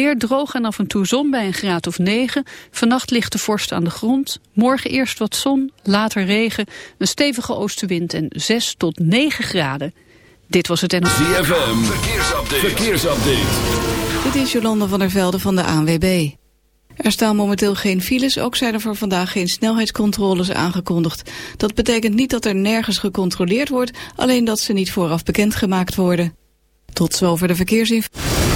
Eer droog en af en toe zon bij een graad of 9. Vannacht ligt de vorst aan de grond. Morgen eerst wat zon, later regen, een stevige oostenwind en 6 tot 9 graden. Dit was het en... ZFM, verkeersupdate. verkeersupdate. Dit is Jolanda van der Velde van de ANWB. Er staan momenteel geen files, ook zijn er voor vandaag geen snelheidscontroles aangekondigd. Dat betekent niet dat er nergens gecontroleerd wordt, alleen dat ze niet vooraf bekendgemaakt worden. Tot zover de verkeersinformatie.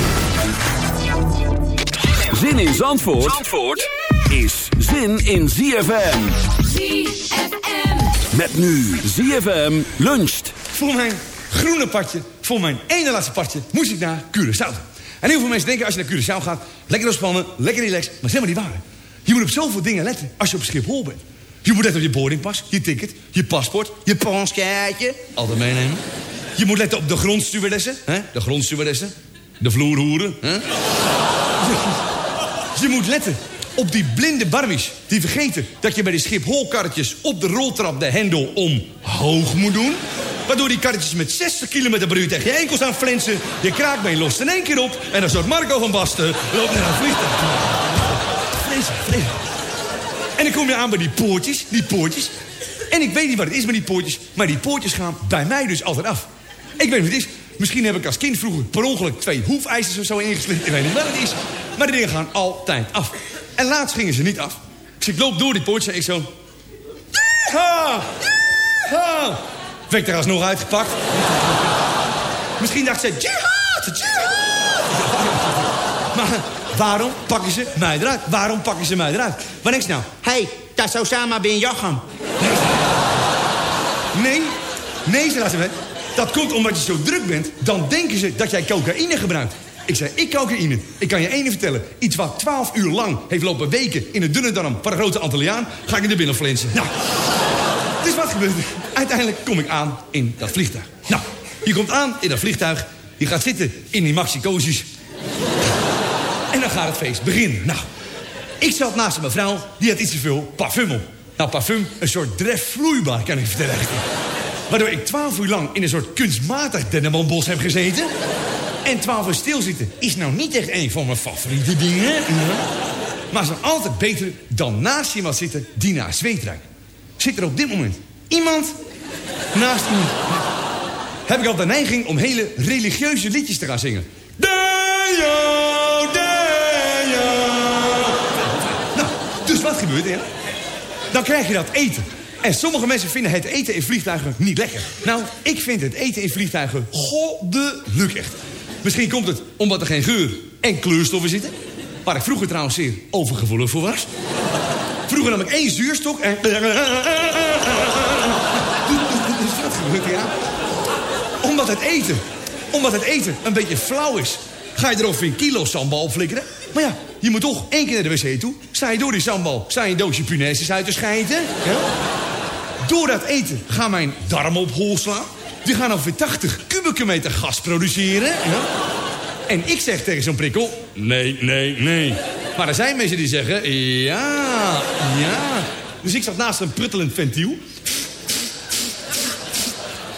Zin in Zandvoort, Zandvoort is zin in ZFM. ZFM. Met nu ZFM luncht. Voor mijn groene padje, voor mijn ene laatste padje, moest ik naar Curaçao. En heel veel mensen denken als je naar Curaçao gaat, lekker ontspannen, lekker relaxed. Maar dat is helemaal niet waar. Je moet op zoveel dingen letten als je op Schiphol bent. Je moet letten op je boardingpas, je ticket, je paspoort, je panskaartje. Altijd meenemen. Je moet letten op de grondstuurdessen, hè? de grondstuurdessen, de vloerhoeren. Hè? Je moet letten op die blinde barbies die vergeten dat je bij die Schipholkarretjes op de roltrap de hendel omhoog moet doen. Waardoor die karretjes met 60 km per uur tegen je enkels aan flensen. Je kraakbeen lost in één keer op. En dan soort Marco van Basten loopt naar een vliegtuig. Vreselijk. En dan kom je aan bij die poortjes, die poortjes. En ik weet niet wat het is met die poortjes, maar die poortjes gaan bij mij dus altijd af. Ik weet niet wat het is. Misschien heb ik als kind vroeger per ongeluk twee hoefijzers of zo ingeslikt. Ik weet niet wat het is. Maar die dingen gaan altijd af. En laatst gingen ze niet af. Dus ik loop door die poortjes en ik zo... Ha! Ha! Werd er alsnog uitgepakt. Misschien dacht ze... Jihad! Maar waarom pakken ze mij eruit? Waarom pakken ze mij eruit? Wat denk nou? Hé, hey, dat is Osama bin Jacham. Nee, nee, ze laten me. Dat komt omdat je zo druk bent. Dan denken ze dat jij cocaïne gebruikt. Ik zei, ik cocaïne. Ik kan je ene vertellen. Iets wat 12 uur lang heeft lopen weken in het dunne darm van een grote Antilliaan... ga ik in de binnen flensen. Nou, dus wat gebeurt er? Uiteindelijk kom ik aan in dat vliegtuig. Nou, je komt aan in dat vliegtuig. Je gaat zitten in die maxi-cozies. En dan gaat het feest beginnen. Nou, ik zat naast een mevrouw, die had iets te veel parfum op. Nou, parfum, een soort dref vloeibaar, kan ik vertellen. Waardoor ik twaalf uur lang in een soort kunstmatig dennenboombos heb gezeten. En twaalf uur stilzitten is nou niet echt een van mijn favoriete dingen. Maar ze zijn altijd beter dan naast iemand zitten die naar zweet ruikt. Zit er op dit moment iemand naast iemand? Heb ik al de neiging om hele religieuze liedjes te gaan zingen. Deo, deo. Nou, dus wat gebeurt er? Dan krijg je dat eten. En sommige mensen vinden het eten in vliegtuigen niet lekker. Nou, ik vind het eten in vliegtuigen goddelijk. Misschien komt het omdat er geen geur, en kleurstoffen zitten. Waar ik vroeger trouwens zeer overgevoelig voor was. Vroeger nam ik één zuurstok en... Wat gebeurt er, ja? Omdat het eten, omdat het eten een beetje flauw is... ga je er over een kilo sambal opflikkeren. Maar ja, je moet toch één keer naar de wc toe. Sta je door die sambal, sta je een doosje punaises uit te schijten. Door dat eten gaan mijn darmen op hol slaan. Die gaan ongeveer 80 kubieke meter gas produceren. Ja? En ik zeg tegen zo'n prikkel... Nee, nee, nee. Maar er zijn mensen die zeggen... Ja, ja. Dus ik zat naast een pruttelend ventiel.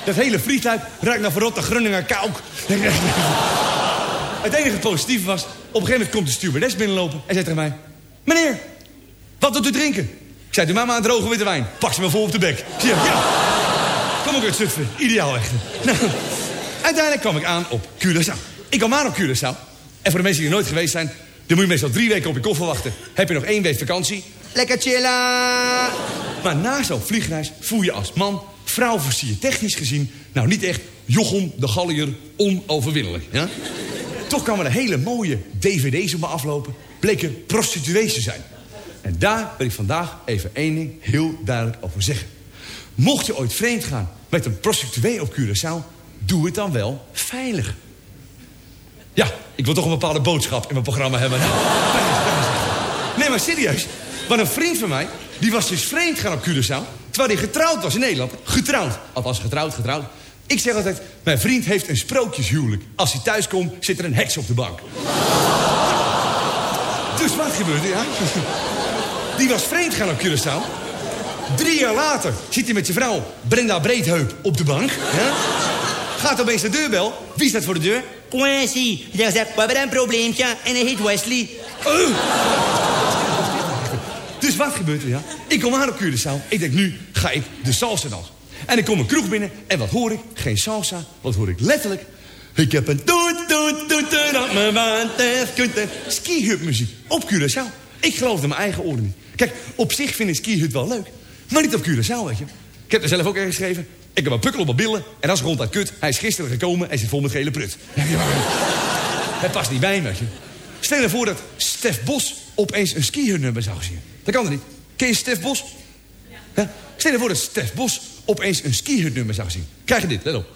Dat hele vliegtuig ruikt naar verrotte Groninger kauk. Het enige positieve was... Op een gegeven moment komt de stewardess binnenlopen en zegt tegen mij... Meneer, wat doet u drinken? Zei, doe maar maar een droge witte wijn. Pak ze me vol op de bek. Zei, ja, kom ook uit Zutphen. Ideaal echt. Nou, uiteindelijk kwam ik aan op Curaçao. Ik kwam aan op Curaçao. En voor de mensen die er nooit geweest zijn... dan moet je meestal drie weken op je koffer wachten. Heb je nog één week vakantie? Lekker chillen! Maar na zo'n vliegreis voel je als man... vrouw versier technisch gezien... nou niet echt Jochem de Gallier onoverwinnelijk. Ja? Toch kwamen er hele mooie dvd's op me aflopen. Bleken prostituees te zijn. En daar wil ik vandaag even één ding heel duidelijk over zeggen. Mocht je ooit vreemd gaan met een prostituee op Curaçao... doe het dan wel veilig. Ja, ik wil toch een bepaalde boodschap in mijn programma hebben. Nee, maar serieus. Want een vriend van mij, die was dus vreemd gaan op Curaçao... terwijl hij getrouwd was in Nederland. Getrouwd. Althans, getrouwd, getrouwd. Ik zeg altijd, mijn vriend heeft een sprookjeshuwelijk. Als hij thuis komt, zit er een heks op de bank. dus wat gebeurde, ja? Die was vreemd gaan op Curaçao. Drie jaar later zit hij met zijn vrouw Brenda Breedheup op de bank. Gaat opeens de deurbel. Wie staat voor de deur? Quincy, we hebben een probleempje en hij heet Wesley. Dus wat gebeurt er, ja? Ik kom aan op Curaçao. Ik denk, nu ga ik de salsa dansen. En ik kom een kroeg binnen en wat hoor ik? Geen salsa. Wat hoor ik letterlijk? Ik heb een toet, toet, toet, op mijn water. Ski-hut muziek op Curaçao. Ik geloofde mijn eigen oren niet. Kijk, op zich vind ik ski-hut wel leuk. Maar niet op Curaçao, weet je. Ik heb er zelf ook ergens geschreven. Ik heb een pukkel op mijn billen en dat is ronduit kut. Hij is gisteren gekomen en zit vol met gele prut. Het past niet bij me, weet je. Stel je voor dat Stef Bos opeens een ski-hut-nummer zou zien. Dat kan er niet. Ken je Stef Bos? Ja. Stel je voor dat Stef Bos opeens een ski-hut-nummer zou zien. Krijg je dit, let op.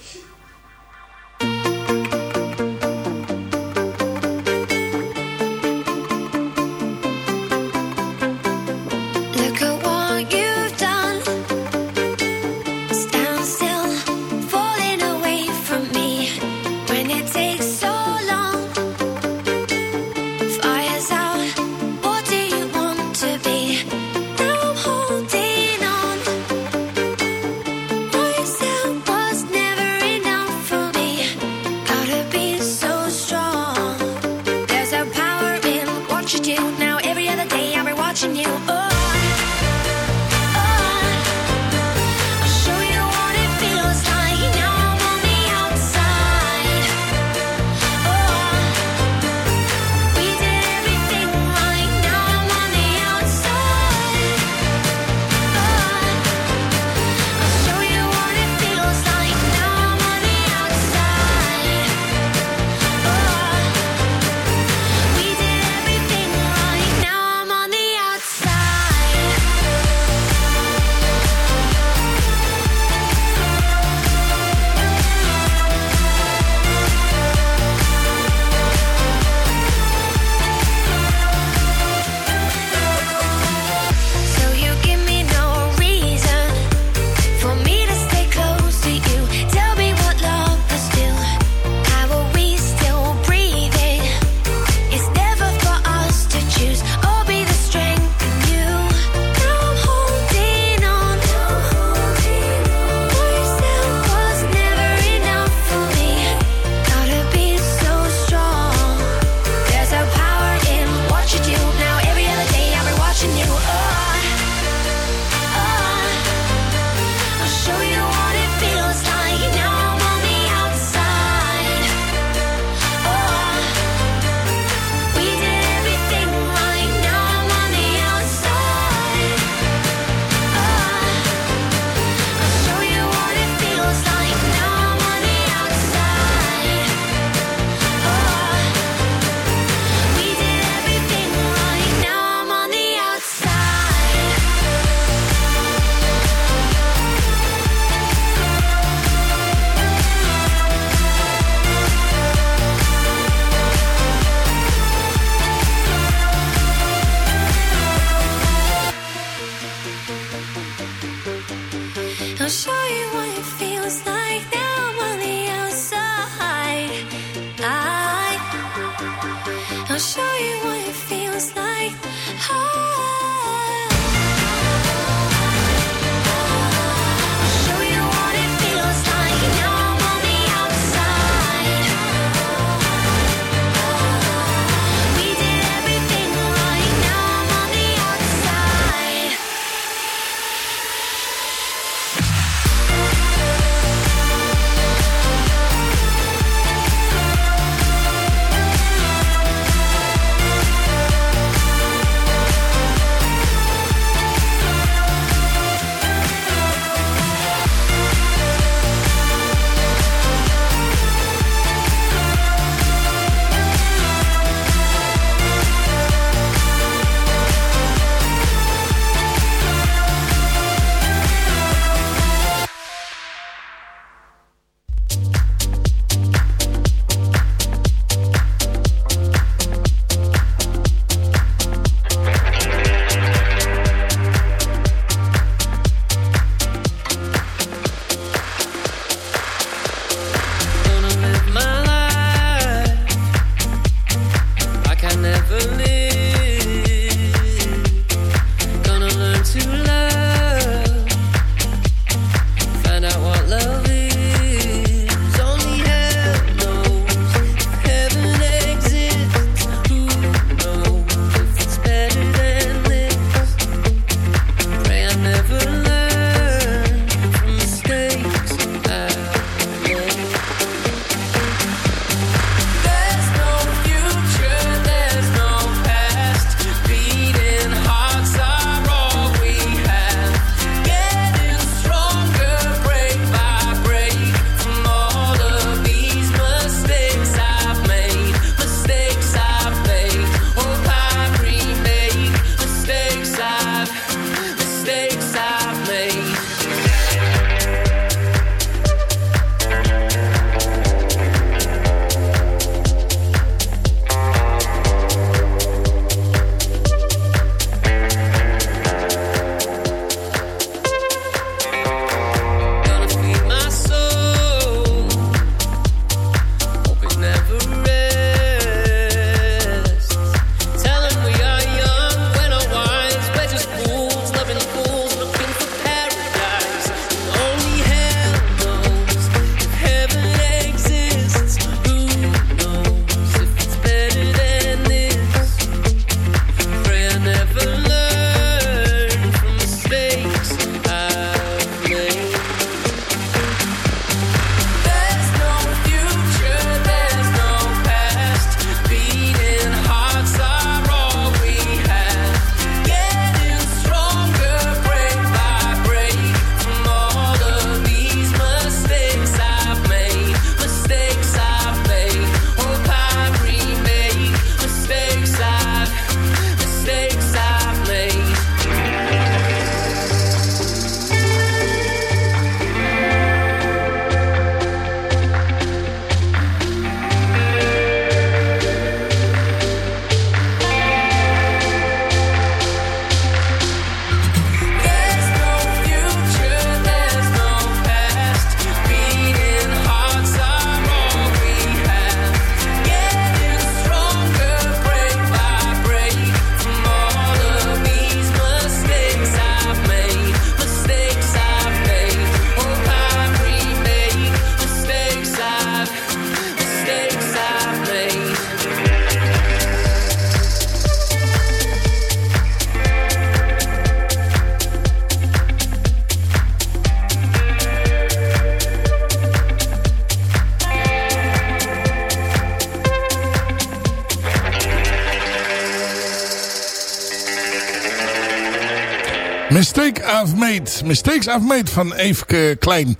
Made. Mistakes I've Made van Eefke Klein.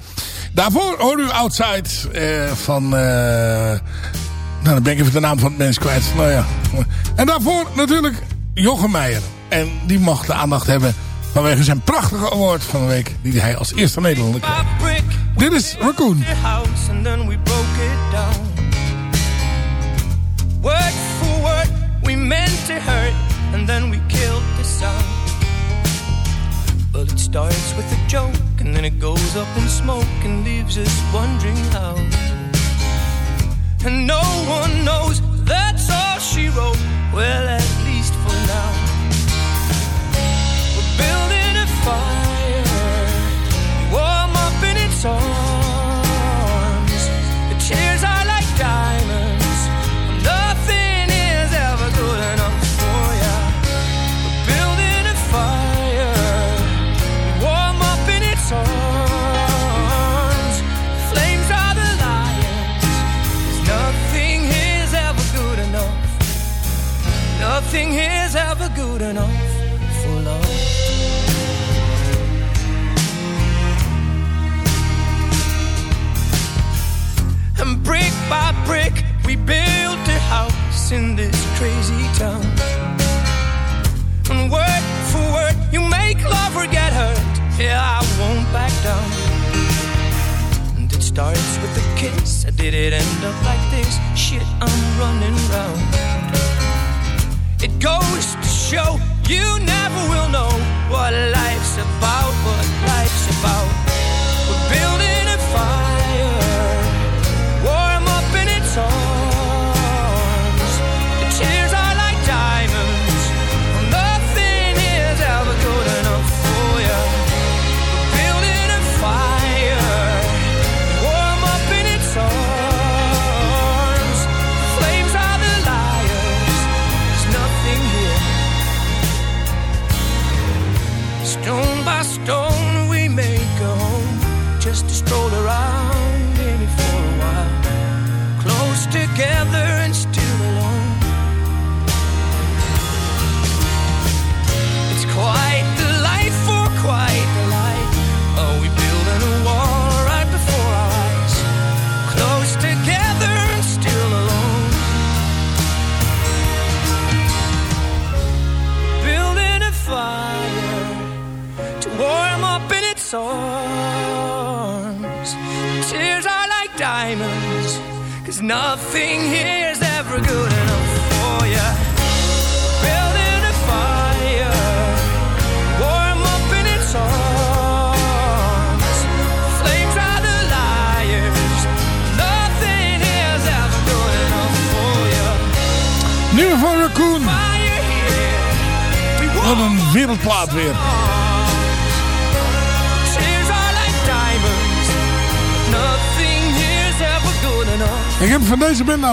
Daarvoor hoor u Outside eh, van... Eh, nou, dan ben ik even de naam van het mens kwijt. Nou ja. En daarvoor natuurlijk Jochem Meijer. En die mag de aandacht hebben vanwege zijn prachtige award van de week... die hij als eerste Nederlander kreeg. Dit is Raccoon. Word for word, we meant to hurt, and then we killed the son. Well, it starts with a joke and then it goes up in smoke and leaves us wondering how. And no one knows that's all she wrote. Well, at least for now. House in this crazy town. And word for word, you make love or get hurt. Yeah, I won't back down. And it starts with a kiss. Did it end up like this? Shit, I'm running round. It goes to show you never will know what life's about, what life's about.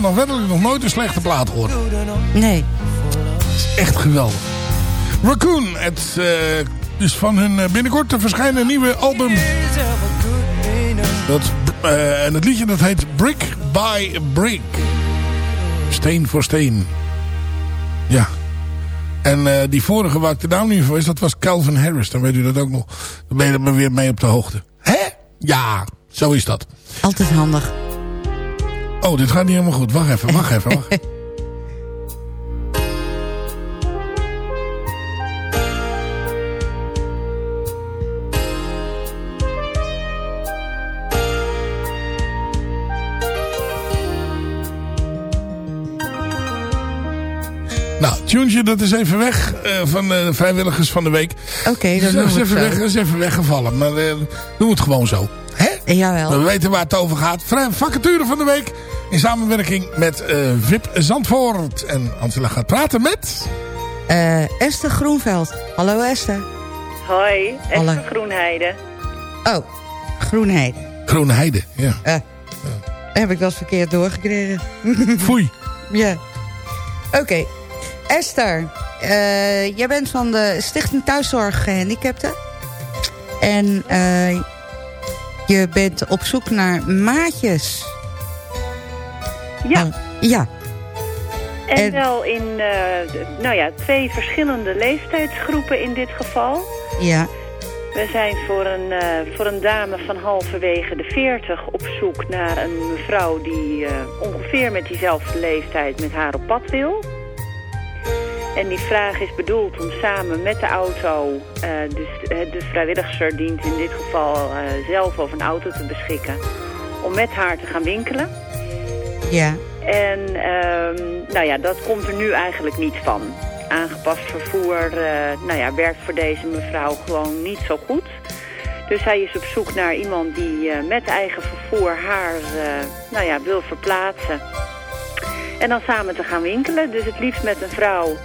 Nog werkelijk nog nooit een slechte plaat gehoord. Nee. Het is echt geweldig. Raccoon, het eh, is van hun eh, binnenkort te verschijnen nieuwe album. Dat, eh, en het liedje dat heet Brick by Brick. Steen voor steen. Ja. En die vorige waar ik de naam niet voor is, dat was Calvin Harris. Dan weet u dat ook nog. Dan ben je er weer mee op de hoogte. Hè? Ja, zo is dat. Altijd handig. Oh, dit gaat niet helemaal goed. Wacht even, wacht even, wacht. Nou, Tunesje, dat is even weg eh, van de vrijwilligers van de week. Oké, dat is even, weg, is even weggevallen. Maar eh, doen we het gewoon zo. Hè? Jawel. We weten waar het over gaat. Vrij- Vacature van de week. In samenwerking met eh, VIP Zandvoort. En Angela gaat praten met... Eh, Esther Groenveld. Hallo Esther. Hoi, Hallo. Esther Groenheide. Oh, Groenheid. Groene Heide, ja. Eh, heb ik dat verkeerd doorgekregen. Foei. Ja. Oké. Esther, eh, jij bent van de Stichting Thuiszorg Gehandicapten. En eh, je bent op zoek naar maatjes. Ja. Ja. En, En- wel in eh, nou ja, twee verschillende leeftijdsgroepen in dit geval. Ja. We zijn voor een, eh, voor een dame van halverwege de 40 op zoek naar een mevrouw die eh, ongeveer met diezelfde leeftijd met haar op pad wil. En die vraag is bedoeld om samen met de auto, dus de vrijwilligster dient in dit geval zelf over een auto te beschikken, om met haar te gaan winkelen. Ja. En ehm, nou ja, dat komt er nu eigenlijk niet van. Aangepast vervoer eh, nou ja, werkt voor deze mevrouw gewoon niet zo goed. Dus hij is op zoek naar iemand die eh, met eigen vervoer haar eh, nou ja, wil verplaatsen. En dan samen te gaan winkelen. Dus het liefst met een vrouw.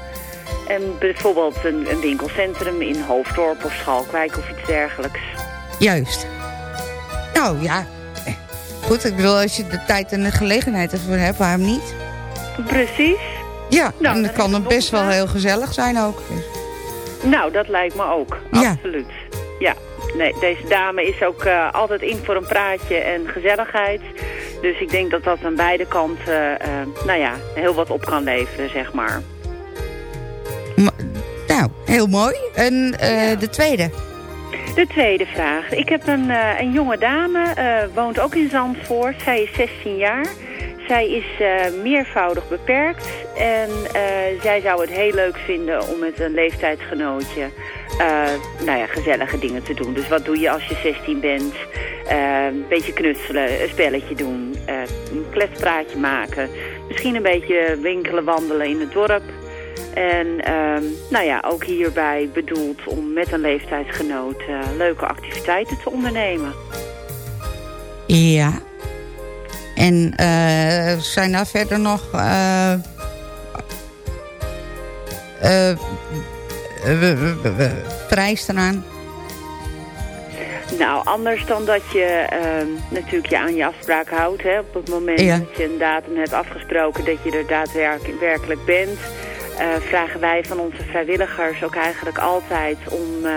En bijvoorbeeld een, een winkelcentrum in Hoofddorp of Schalkwijk of iets dergelijks. Juist. Nou ja, goed. Ik bedoel, als je de tijd en de gelegenheid ervoor hebt, waarom niet? Precies. Ja, Nou, en dan dan kan ik best wel heel gezellig zijn ook. Nou, dat lijkt me ook. Ja. Absoluut. Ja. Nee, deze dame is ook eh, altijd in voor een praatje en gezelligheid. Dus ik denk dat dat aan beide kanten, eh, nou ja, heel wat op kan leveren, zeg maar. Nou, heel mooi. En eh, de tweede? De tweede vraag. Ik heb een, eh, een jonge dame, eh, woont ook in Zandvoort. Zij is 16 jaar. Zij is eh, meervoudig beperkt. En zij zou het heel leuk vinden om met een leeftijdsgenootje... nou ja, gezellige dingen te doen. Dus wat doe je als je 16 bent? Een beetje knutselen, een spelletje doen, een kletspraatje maken. Misschien een beetje winkelen, wandelen in het dorp. En ehm, nou ja, ook hierbij bedoeld om met een leeftijdsgenoot eh, leuke activiteiten te ondernemen. Ja. En eh, zijn daar verder nog... eh eh, eh, eh, eh, vereisten aan? Nou, anders dan dat je ehm, natuurlijk je aan je afspraak houdt. Hè, op het moment Ja. dat je een datum hebt afgesproken dat je er daadwerkelijk bent. Eh, vragen wij van onze vrijwilligers ook eigenlijk altijd om eh,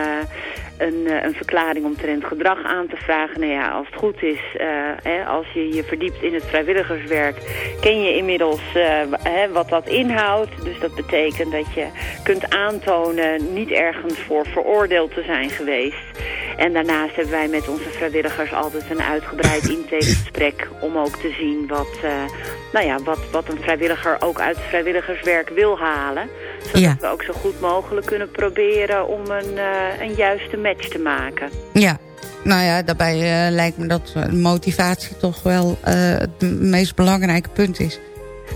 een, eh, een verklaring omtrent gedrag aan te vragen. Nou ja, als het goed is, eh, hè, als je je verdiept in het vrijwilligerswerk, ken je inmiddels eh, hè, wat dat inhoudt. Dus dat betekent dat je kunt aantonen niet ergens voor veroordeeld te zijn geweest. En daarnaast hebben wij met onze vrijwilligers altijd een uitgebreid intakegesprek om ook te zien wat, eh, nou ja, wat, wat een vrijwilliger ook uit het vrijwilligerswerk wil halen. Zodat Ja. we ook zo goed mogelijk kunnen proberen om een, een juiste match te maken. Ja. Nou ja, daarbij eh, lijkt me dat eh, motivatie toch wel eh, het meest belangrijke punt is.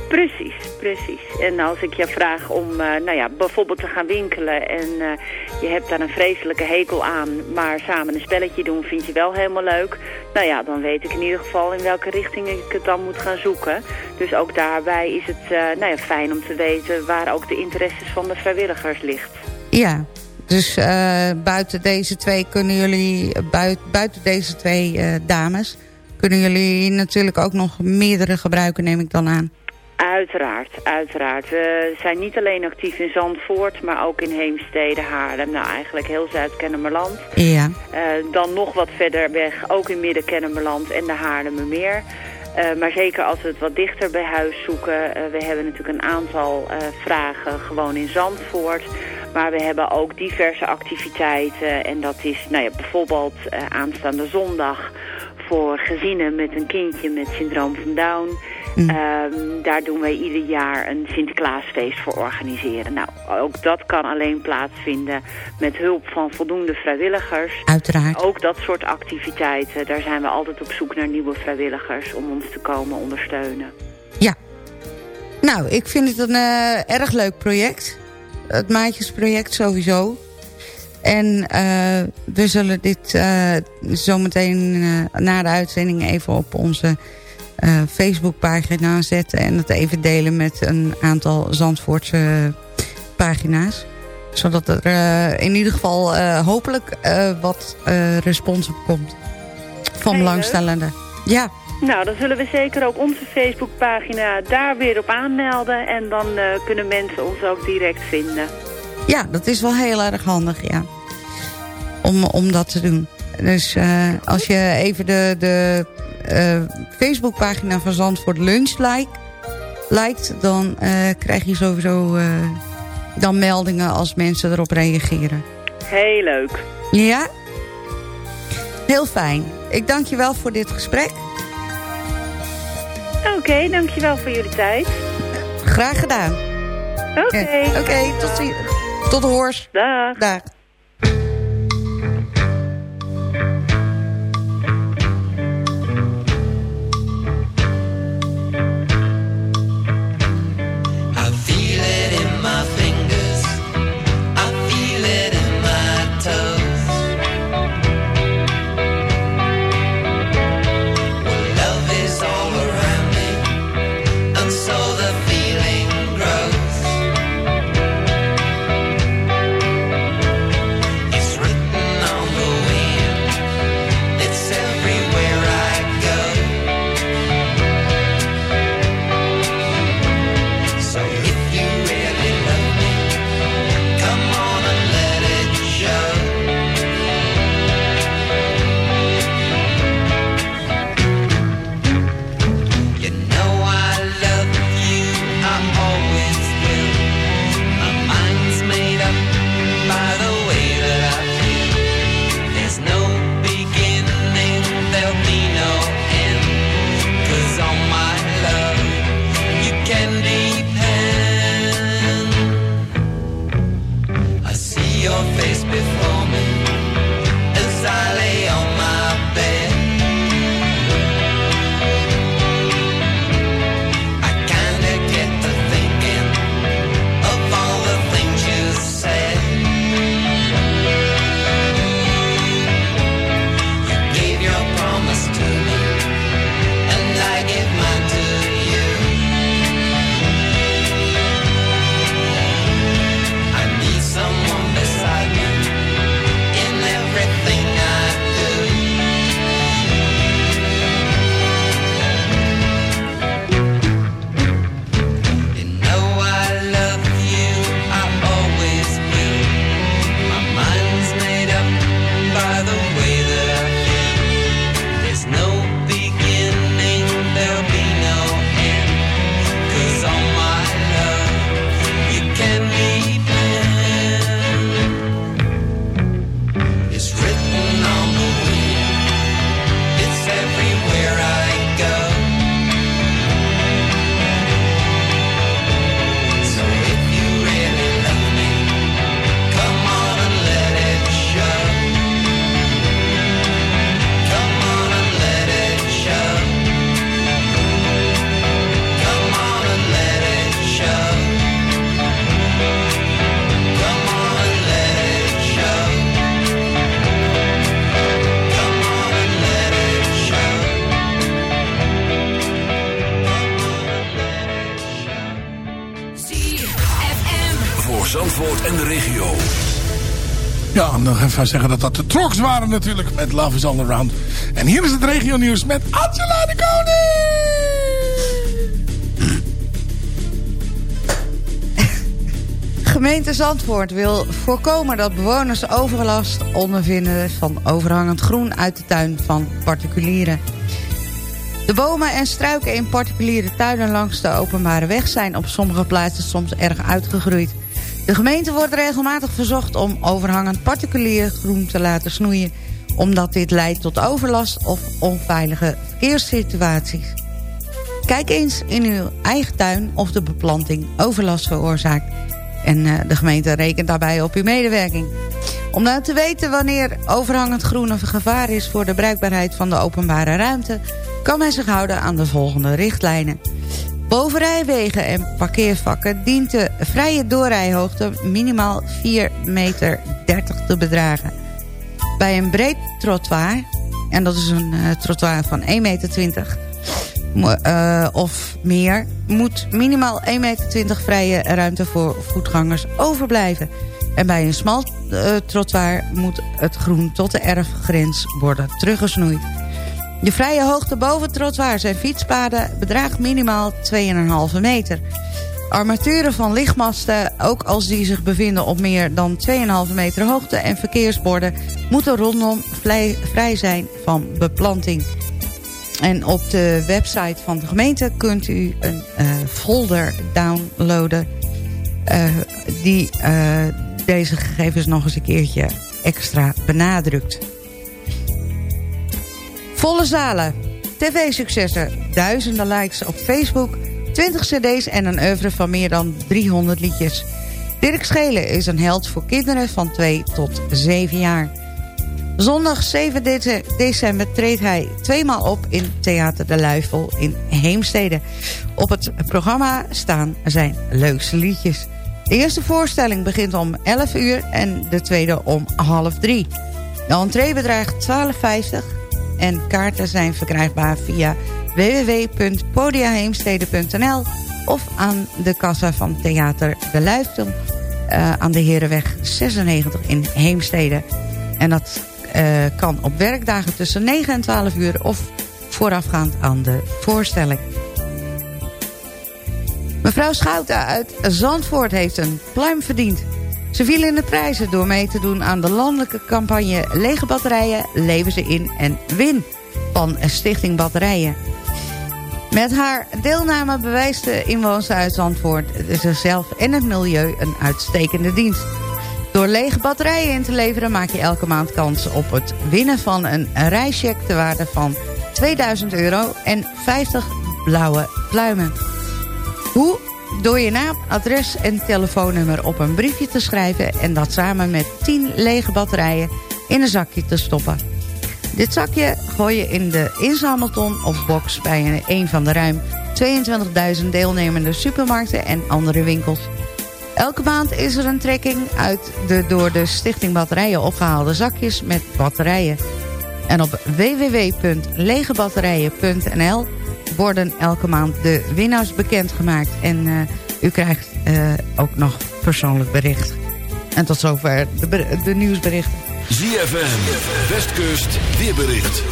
Precies, precies. En als ik je vraag om nou ja, bijvoorbeeld te gaan winkelen en je hebt daar een vreselijke hekel aan, maar samen een spelletje doen vind je wel helemaal leuk. Nou ja, dan weet ik in ieder geval in welke richting ik het dan moet gaan zoeken. Dus ook daarbij is het nou ja, fijn om te weten waar ook de interesses van de vrijwilligers ligt. Ja, dus eh, buiten deze twee kunnen jullie, buit, buiten deze twee eh, dames, kunnen jullie natuurlijk ook nog meerdere gebruiken, neem ik dan aan. Uiteraard, uiteraard. We zijn niet alleen actief in Zandvoort, maar ook in Heemstede, Haarlem. Nou, eigenlijk heel Zuid-Kennemerland. Ja. Eh, dan nog wat verder weg, ook in Midden-Kennemerland en de Haarlemmermeer. Eh maar zeker als we het wat dichter bij huis zoeken. we hebben natuurlijk een aantal vragen gewoon in Zandvoort. Maar we hebben ook diverse activiteiten. En dat is nou ja, bijvoorbeeld eh, aanstaande zondag voor gezinnen met een kindje met syndroom van Down. Ehm, daar doen wij ieder jaar een Sinterklaasfeest voor organiseren. Nou, ook dat kan alleen plaatsvinden met hulp van voldoende vrijwilligers. Uiteraard. Ook dat soort activiteiten, daar zijn we altijd op zoek naar nieuwe vrijwilligers om ons te komen ondersteunen. Nou, ik vind het een eh, erg leuk project. Het Maatjesproject sowieso. En eh, we zullen dit eh, zometeen eh, na de uitzending even op onze Facebookpagina zetten. En het even delen met een aantal Zandvoortse pagina's. Zodat er in ieder geval hopelijk wat respons op komt. Van belangstellenden. Ja. Nou, dan zullen we zeker ook onze Facebookpagina daar weer op aanmelden. En dan eh, kunnen mensen ons ook direct vinden. Ja, dat is wel heel erg handig, ja. Om, om dat te doen. Dus eh, als je even de, de eh, Facebookpagina van Zandvoort Lunch like, liked... dan krijg je sowieso dan meldingen als mensen erop reageren. Heel leuk. Ja? Heel fijn. Ik dank je wel voor dit gesprek. Oké, dankjewel voor jullie tijd. Graag gedaan. Oké. Oké, tot, zie- tot de hoors. Dag. Dag. Even zeggen dat dat de troks waren natuurlijk met Love is All Around. En hier is het regio nieuws met Angela de Koning. Gemeente Zandvoort wil voorkomen dat bewoners overlast ondervinden van overhangend groen uit de tuin van particulieren. De bomen en struiken in particuliere tuinen langs de openbare weg zijn op sommige plaatsen soms erg uitgegroeid. De gemeente wordt regelmatig verzocht om overhangend particulier groen te laten snoeien, omdat dit leidt tot overlast of onveilige verkeerssituaties. Kijk eens in uw eigen tuin of de beplanting overlast veroorzaakt. En eh, de gemeente rekent daarbij op uw medewerking. Om nou te weten wanneer overhangend groen een gevaar is... voor de bruikbaarheid van de openbare ruimte... kan men zich houden aan de volgende richtlijnen. Boven rijwegen en parkeervakken dient de vrije doorrijhoogte... minimaal 4,30 meter te bedragen. Bij een breed trottoir, en dat is een eh, trottoir van 1,20 meter... Eh, of meer, moet minimaal 1,20 meter vrije ruimte voor voetgangers overblijven. En bij een smal eh, trottoir moet het groen tot de erfgrens worden teruggesnoeid. De vrije hoogte boven trottoirs en fietspaden bedraagt minimaal 2,5 meter. Armaturen van lichtmasten, ook als die zich bevinden op meer dan 2,5 meter hoogte... en verkeersborden moeten rondom vrij vrij zijn van beplanting. En op de website van de gemeente kunt u een eh, folder downloaden... eh, die eh, deze gegevens nog eens een keertje extra benadrukt. Volle zalen, tv-successen, duizenden likes op Facebook... 20 cd's en een oeuvre van meer dan 300 liedjes. Dirk Schelen is een held voor kinderen van 2 tot 7 jaar... Zondag 7 dece- december treedt hij tweemaal op in Theater de Luifel in Heemstede. Op het programma staan zijn leukste liedjes. De eerste voorstelling begint om 11 uur en de tweede om half drie. De entree bedraagt 12,50 en kaarten zijn verkrijgbaar via www.podiaheemstede.nl of aan de kassa van Theater de Luifel eh, aan de Herenweg 96 in Heemstede. En dat eh, kan op werkdagen tussen 9 en 12 uur of voorafgaand aan de voorstelling. Mevrouw Schouten uit Zandvoort heeft een pluim verdiend. Ze viel in de prijzen door mee te doen aan de landelijke campagne Lege Batterijen leven ze in en win van Stichting Batterijen. Met haar deelname bewijst de inwoners uit Zandvoort zichzelf en het milieu een uitstekende dienst. Door lege batterijen in te leveren maak je elke maand kans op het winnen van een reischeck ter waarde van 2000 euro en 50 blauwe pluimen. Hoe? Door je naam, adres en telefoonnummer op een briefje te schrijven... en dat samen met 10 lege batterijen in een zakje te stoppen. Dit zakje gooi je in de inzamelton of box bij een, van de ruim 22.000 deelnemende supermarkten en andere winkels. Elke maand is er een trekking uit de door de Stichting Batterijen opgehaalde zakjes met batterijen. En op www.legebatterijen.nl worden elke maand de winnaars bekendgemaakt. En eh, u krijgt eh, ook nog persoonlijk bericht. En tot zover de, de nieuwsberichten. ZFM, Westkust, weerbericht.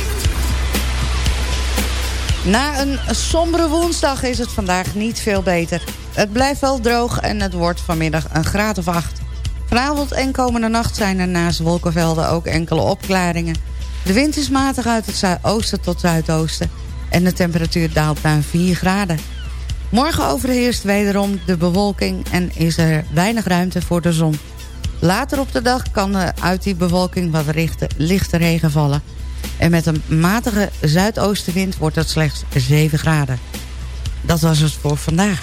Na een sombere woensdag is het vandaag niet veel beter. Het blijft wel droog en het wordt vanmiddag een graad of acht. Vanavond en komende nacht zijn er naast wolkenvelden ook enkele opklaringen. De wind is matig uit het zuidoosten tot zuidoosten... en de temperatuur daalt naar 4 graden. Morgen overheerst wederom de bewolking en is er weinig ruimte voor de zon. Later op de dag kan er uit die bewolking wat lichte regen vallen. En met een matige zuidoostenwind wordt het slechts 7 graden. Dat was het voor vandaag.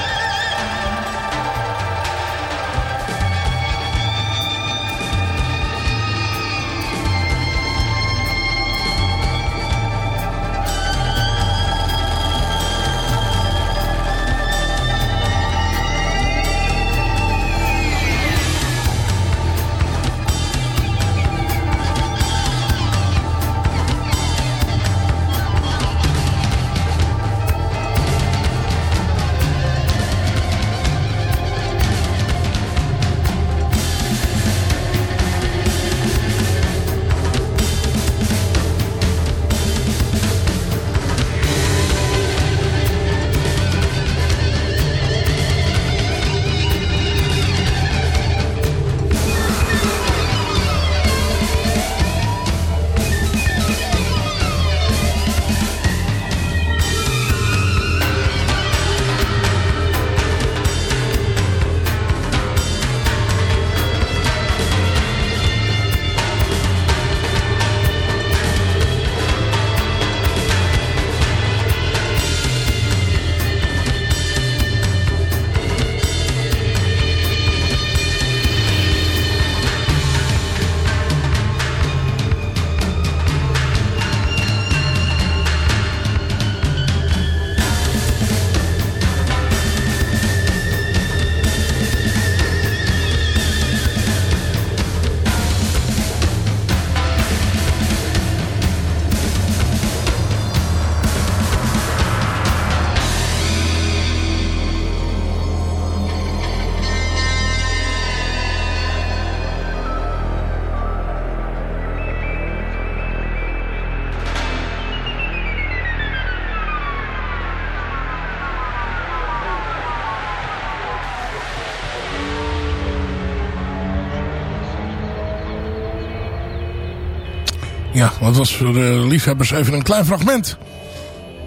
Dat was voor de liefhebbers even een klein fragment.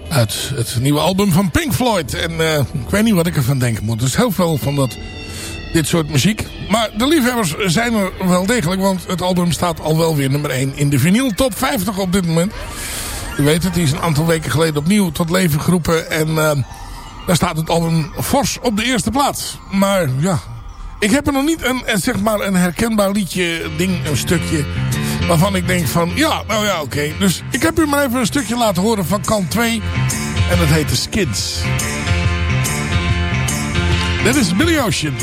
Uit het nieuwe album van Pink Floyd. En eh, ik weet niet wat ik ervan denken moet. Er is heel veel van dat, dit soort muziek. Maar de liefhebbers zijn er wel degelijk. Want het album staat al wel weer nummer 1 in de vinyl top 50 op dit moment. U weet het, die is een aantal weken geleden opnieuw tot leven geroepen. En eh, daar staat het album fors op de eerste plaats. Maar ja, ik heb er nog niet een, een, zeg maar een herkenbaar liedje, ding, een stukje... Waarvan ik denk van, ja, nou ja, oké. Dus ik heb u maar even een stukje laten horen van kant 2. En dat heet de Skids. Dit is Billy Ocean.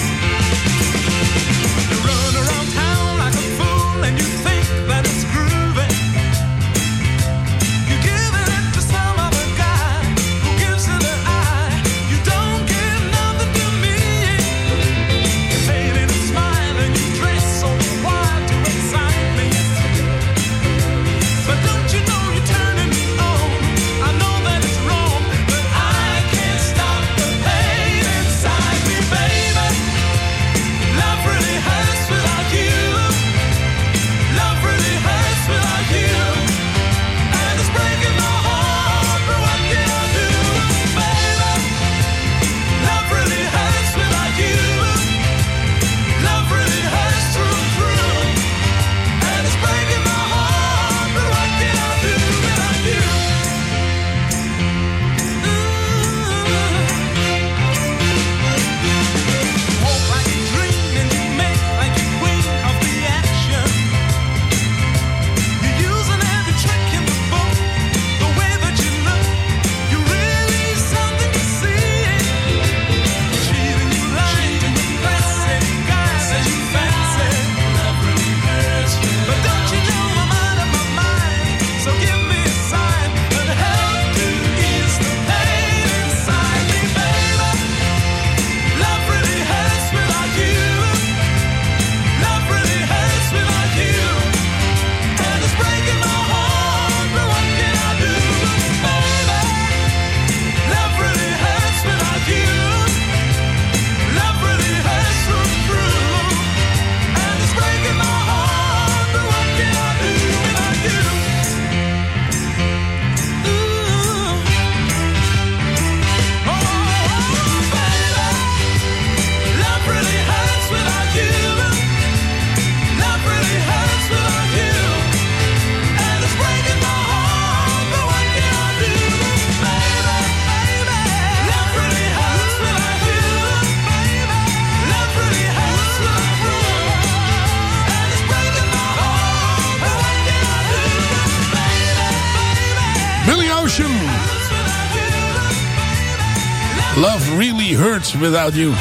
Without you.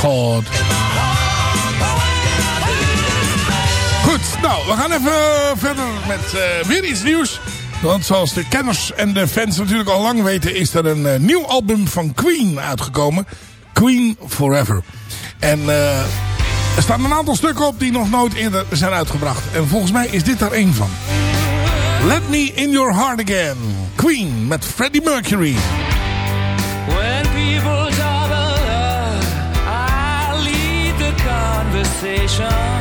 God. Goed, nou, we gaan even verder met eh, weer iets nieuws. Want zoals de kenners en de fans natuurlijk al lang weten... is er een eh, nieuw album van Queen uitgekomen. Queen Forever. En eh, er staan een aantal stukken op die nog nooit eerder zijn uitgebracht. En volgens mij is dit er één van. Let Me In Your Heart Again. Queen met Freddie Mercury. Conversation.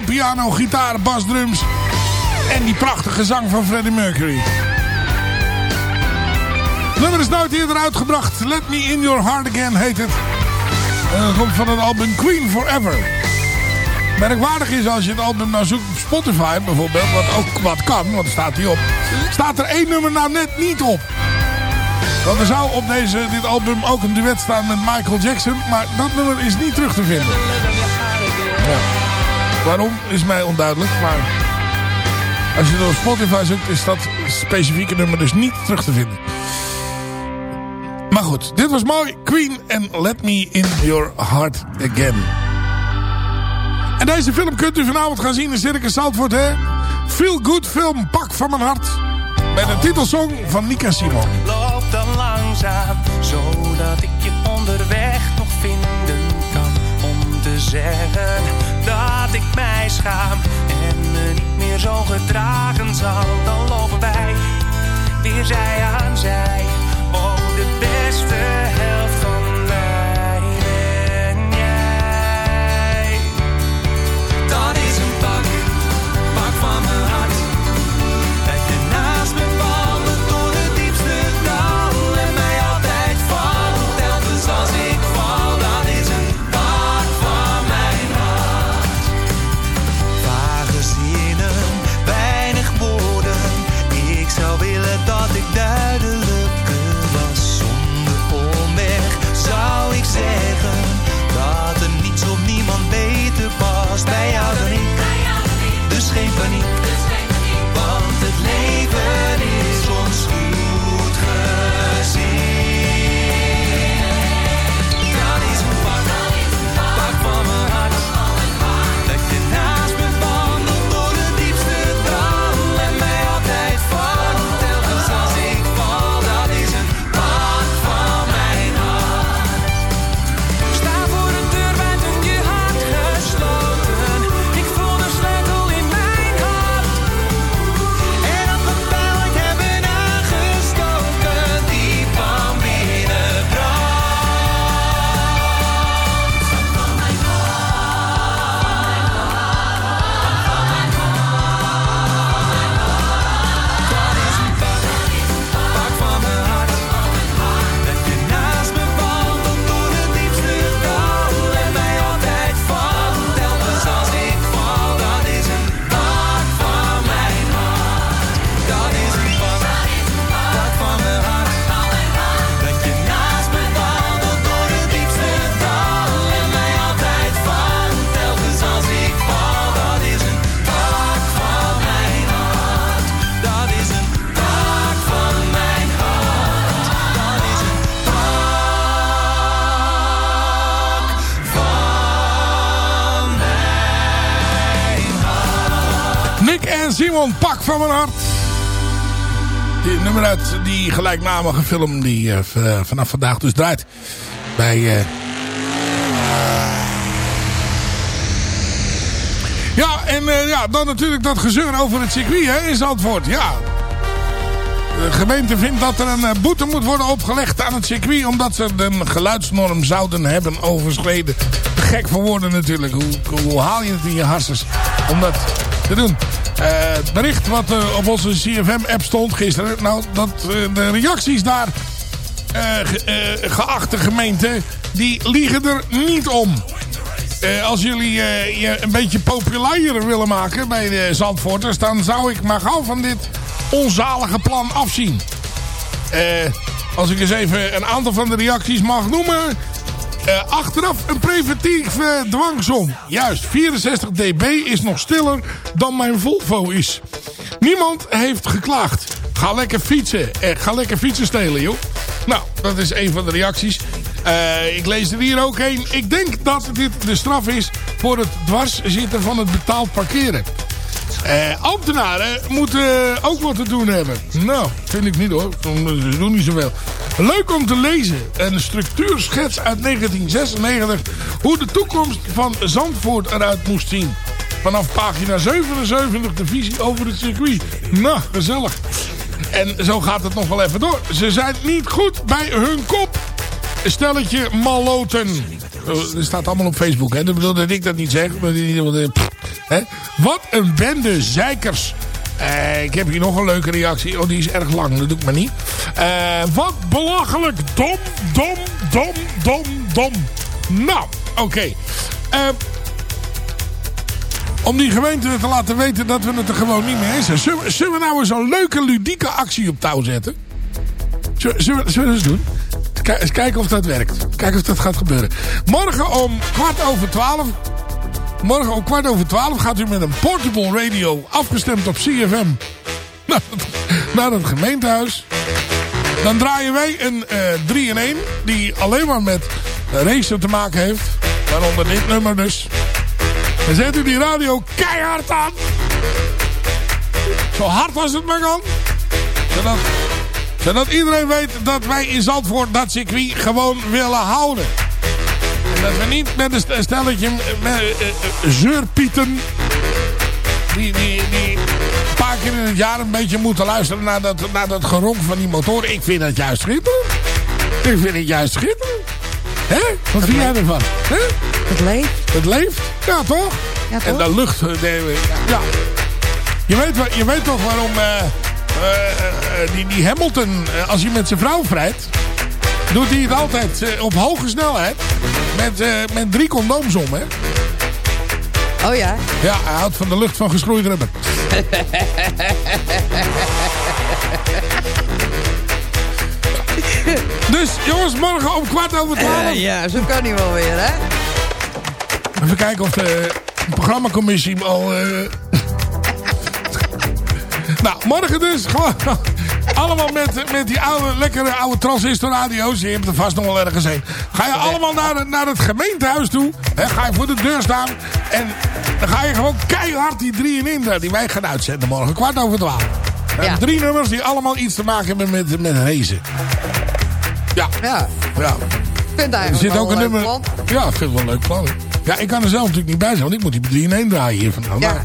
Piano, gitaar, basdrums. En die prachtige zang van Freddie Mercury. Het nummer is nooit eerder uitgebracht. Let Me In Your Heart Again heet het. En dat komt van het album Queen Forever. Merkwaardig is als je het album nou zoekt op Spotify bijvoorbeeld, wat ook wat kan, want staat hij op. Staat er één nummer nou net niet op. Want er zou op deze, dit album ook een duet staan met Michael Jackson, maar dat nummer is niet terug te vinden. Waarom is mij onduidelijk, maar als je op Spotify zoekt is dat specifieke nummer dus niet terug te vinden. Maar goed, dit was mooi. Queen en Let Me In Your Heart Again. En deze film kunt u vanavond gaan zien in Circus Zandvoort, hè? Feel Good Film, Pak van mijn hart. Met een titelsong van Nika Simon. Loop dan langzaam, zodat ik je onderweg nog vinden kan. Om te zeggen ik mij schaam en me niet meer zo gedragen zal. Dan lopen wij weer zij aan zij. Oh, de beste helft gelijknamige film die eh, eh, vanaf vandaag dus draait. Bij... eh, Ja, en ja, dan natuurlijk dat gezeur over het circuit hè, in Zandvoort. Ja, de gemeente vindt dat er een boete moet worden opgelegd aan het circuit... omdat ze de geluidsnorm zouden hebben overschreden. Gek voor woorden natuurlijk. Hoe, hoe haal je het in je harsers om dat te doen? Eh, het bericht wat eh, op onze CFM-app stond gisteren... nou, dat eh, de reacties daar... eh, ge- eh, geachte gemeente, die liegen er niet om. Eh, als jullie eh, je een beetje populairder willen maken bij de Zandvoorters... dan zou ik maar gauw van dit onzalige plan afzien. Eh, als ik eens even een aantal van de reacties mag noemen... Eh, achteraf een preventieve dwangsom. Juist, 64 dB is nog stiller dan mijn Volvo is. Niemand heeft geklaagd. Ga lekker fietsen. Eh, ga lekker fietsen stelen, joh. Nou, dat is een van de reacties. Eh, ik lees er hier ook een. Ik denk dat dit de straf is voor het dwarszitten van het betaald parkeren. Ambtenaren moeten ook wat te doen hebben. Nou, vind ik niet hoor. Ze doen niet zoveel. Leuk om te lezen. Een structuurschets uit 1996. Hoe de toekomst van Zandvoort eruit moest zien. Vanaf pagina 77 de visie over het circuit. Nou, gezellig. En zo gaat het nog wel even door. Ze zijn niet goed bij hun kop. Stelletje maloten. Oh, Dat staat allemaal op Facebook. Hè? Dat bedoel dat ik dat niet zeg. Maar? Wat een bende zeikers. Eh, ik heb hier nog een leuke reactie. Oh, die is erg lang. Dat doe ik maar niet. Eh, wat belachelijk. Dom, dom, dom, dom, dom. Nou, oké. Eh, om die gemeente te laten weten dat we het er gewoon niet mee eens zijn. Zullen, we- nou eens een leuke ludieke actie op touw zetten? Zullen, zullen, we- zullen we eens doen? Kijk, eens kijken of dat werkt. Kijken of dat gaat gebeuren. Morgen om kwart over twaalf. Morgen om kwart over twaalf gaat u met een portable radio afgestemd op CFM. Naar het, naar het gemeentehuis. Dan draaien wij een eh 3 in 1 die alleen maar met racen te maken heeft. Waaronder dit nummer dus. Dan zet u die radio keihard aan. Zo hard als het maar kan. Zodat, zodat iedereen weet dat wij in Zandvoort dat circuit gewoon willen houden. En dat we niet met een st- stelletje met, eh, zeurpieten... Die, die, die een paar keer in het jaar een beetje moeten luisteren naar dat, naar dat geronk van die motoren. Ik vind dat juist schitterend. Ik vind het juist schitterend. Hè? Wat vind jij ervan? Hè? Het leeft. Het leeft? Ja, toch? Ja, En toch? de lucht... de- ja. Je weet, je weet toch waarom die, die Hamilton, als hij met zijn vrouw vrijt... doet hij het altijd eh, op hoge snelheid. Met, eh, met drie condooms om, hè? Oh ja? Ja, hij houdt van de lucht van geschroeid rubber. Dus jongens, morgen om kwart over twaalf. Eh, ja, zo kan hij wel weer, hè? Even kijken of de programmacommissie al... eh, nou, morgen dus gewoon... Allemaal met, met die oude, lekkere oude transistorradio's. Je hebt er vast nog wel ergens heen. Ga je allemaal naar, naar het gemeentehuis toe. Hè, ga je voor de deur staan. En dan ga je gewoon keihard die drieën in die wij gaan uitzenden morgen. Kwart over twaalf. Ja. Drie nummers die allemaal iets te maken hebben met, met. Ja. Ja. ja. Vind het Er eigenlijk zit ook een nummer. plan. Ja, ik vind het wel een leuk plan. Ja, ik kan er zelf natuurlijk niet bij zijn, want ik moet die 3 in 1 draaien hier vandaan. Ja.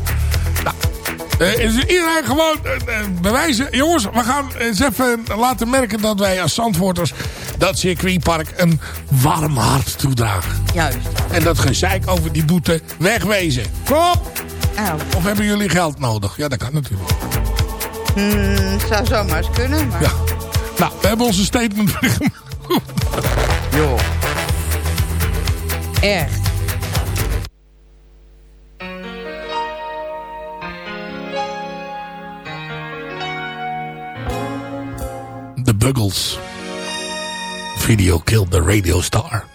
Eh, is iedereen gewoon eh, eh, bewijzen. Jongens, we gaan eens even laten merken dat wij als Zandvoorters dat circuitpark een warm hart toedragen. Juist. En dat gezeik over die boete wegwezen. Kom op! Nou, Of hebben jullie geld nodig? Ja, dat kan natuurlijk. hmm, zou zomaar eens kunnen, maar... Ja. Nou, we hebben onze statement gemaakt. Joh. Echt. The Buggles. Video killed the radio star.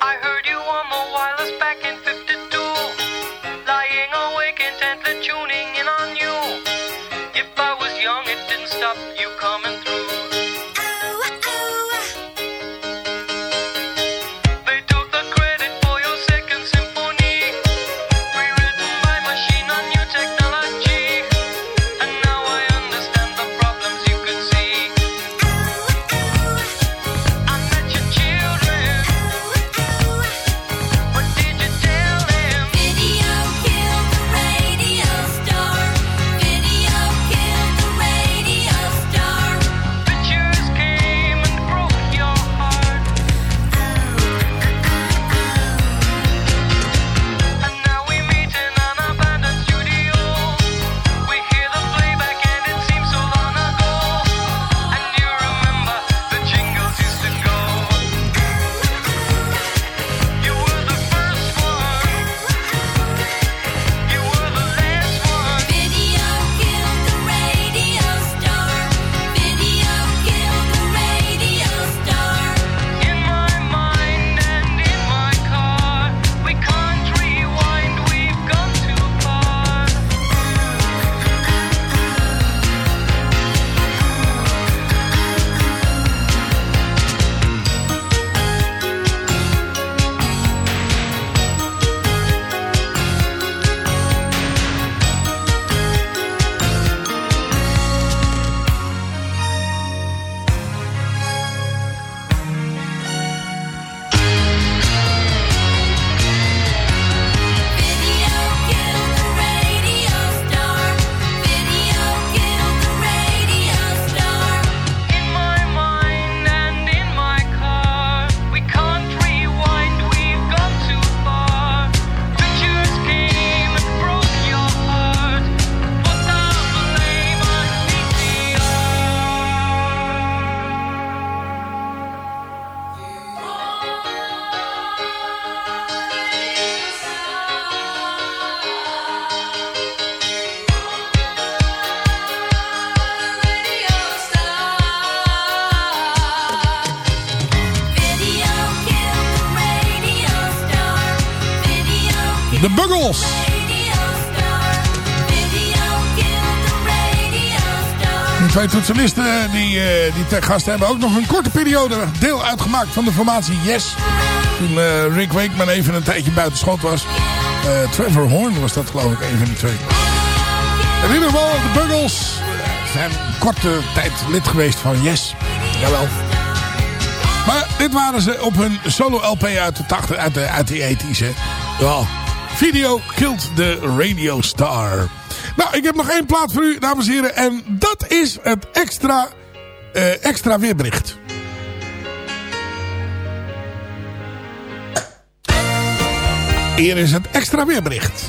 I heard you on the wireless back in 52. Lying awake intently tuning in on you. If I was young, it didn't stop you toetsenisten die, eh, die te gast hebben ook nog een korte periode deel uitgemaakt van de formatie Yes. Toen eh, Rick Wakeman even een tijdje buiten schot was. Eh, Trevor Horn was dat geloof ik, een van die twee. In ieder geval, de Buggles eh, zijn korte tijd lid geweest van Yes. Jawel. Maar dit waren ze op hun solo LP uit de, 80, uit de, uit de 80s. Hè. Ja. Video killed the radio star. Nou, ik heb nog één plaat voor u, dames en heren. En dat is het extra, eh, extra weerbericht. Hier is het extra weerbericht.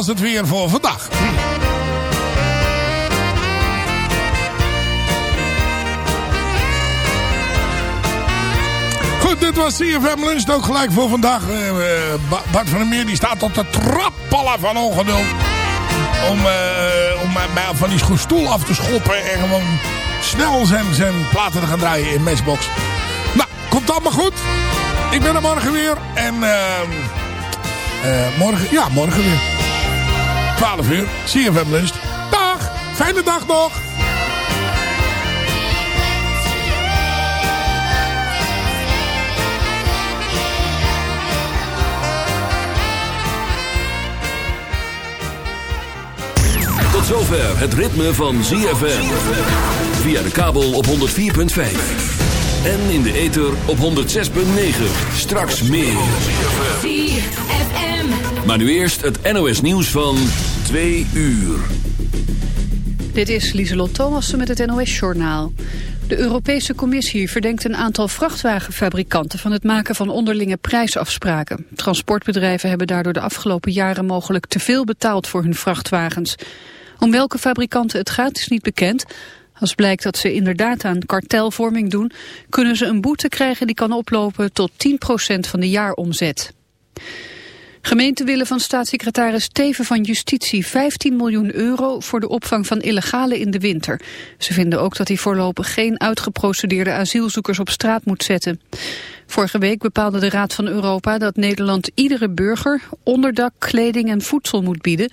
Was het weer voor vandaag. Goed, dit was CFM Lunch ook gelijk voor vandaag. Eh, eh, Ba- Bart van der Meer die staat op de trappallen van ongeduld. Om, eh, om mij- van die stoel af te schoppen en gewoon snel zijn, zijn platen te gaan draaien in Matchbox. Nou, komt allemaal goed. Ik ben er morgen weer. En eh, morgen, ja, morgen weer. 12 uur, CFM Lunch. Dag, fijne dag nog. Tot zover het ritme van ZFM. Via de kabel op 104.5. En in de ether op 106.9. Straks meer. Maar nu eerst het NOS nieuws van 2 uur. Dit is Lieselot Thomassen met het NOS-journaal. De Europese Commissie verdenkt een aantal vrachtwagenfabrikanten... van het maken van onderlinge prijsafspraken. Transportbedrijven hebben daardoor de afgelopen jaren... mogelijk te veel betaald voor hun vrachtwagens. Om welke fabrikanten het gaat is niet bekend. Als blijkt dat ze inderdaad aan kartelvorming doen... kunnen ze een boete krijgen die kan oplopen tot 10% van de jaaromzet. Gemeenten willen van staatssecretaris Teven van Justitie 15 miljoen euro voor de opvang van illegalen in de winter. Ze vinden ook dat hij voorlopig geen uitgeprocedeerde asielzoekers op straat moet zetten. Vorige week bepaalde de Raad van Europa dat Nederland iedere burger onderdak, kleding en voedsel moet bieden.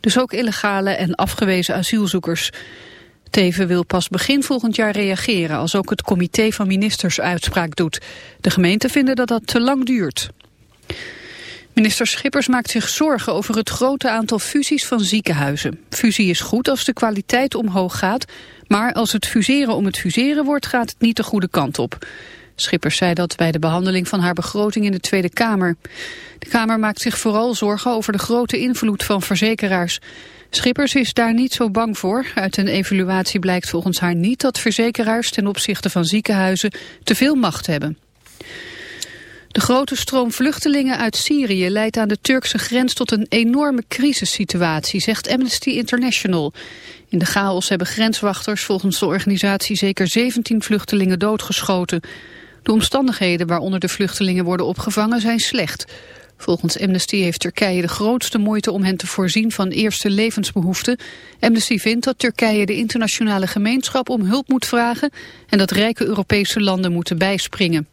Dus ook illegale en afgewezen asielzoekers. Teven wil pas begin volgend jaar reageren als ook het comité van ministers uitspraak doet. De gemeenten vinden dat dat te lang duurt. Minister Schippers maakt zich zorgen over het grote aantal fusies van ziekenhuizen. Fusie is goed als de kwaliteit omhoog gaat, maar als het fuseren om het fuseren wordt, gaat het niet de goede kant op. Schippers zei dat bij de behandeling van haar begroting in de Tweede Kamer. De Kamer maakt zich vooral zorgen over de grote invloed van verzekeraars. Schippers is daar niet zo bang voor. Uit een evaluatie blijkt volgens haar niet dat verzekeraars ten opzichte van ziekenhuizen te veel macht hebben. De grote stroom vluchtelingen uit Syrië leidt aan de Turkse grens tot een enorme crisissituatie, zegt Amnesty International. In de chaos hebben grenswachters volgens de organisatie zeker 17 vluchtelingen doodgeschoten. De omstandigheden waaronder de vluchtelingen worden opgevangen zijn slecht. Volgens Amnesty heeft Turkije de grootste moeite om hen te voorzien van eerste levensbehoeften. Amnesty vindt dat Turkije de internationale gemeenschap om hulp moet vragen en dat rijke Europese landen moeten bijspringen.